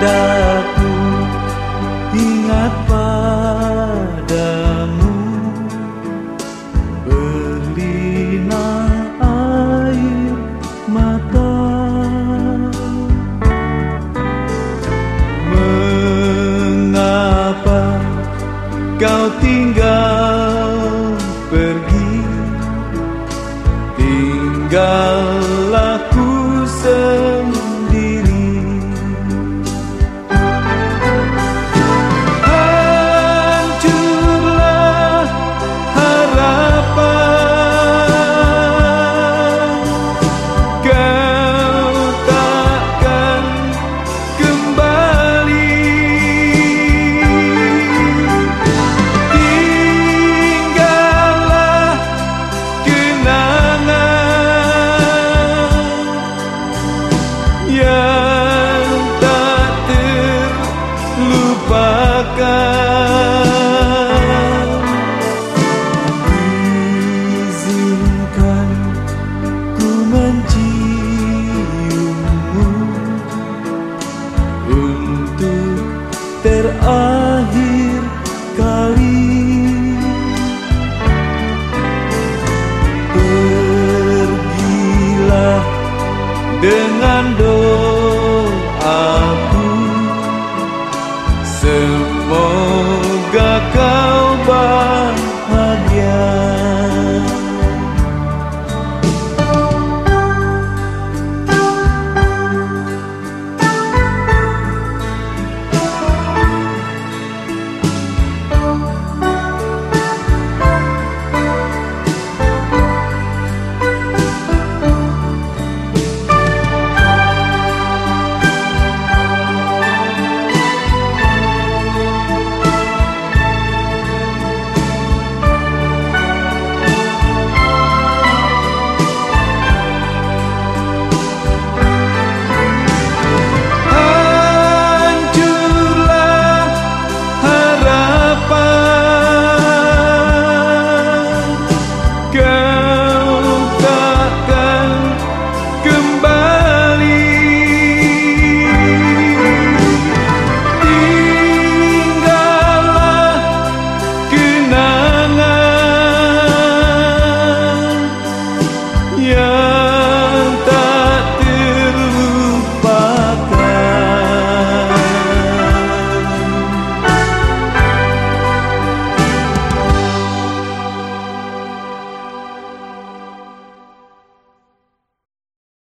padaku Ingat padamu. Berlina air mata. Mengapa kau tinggal pergi? Tinggal soon.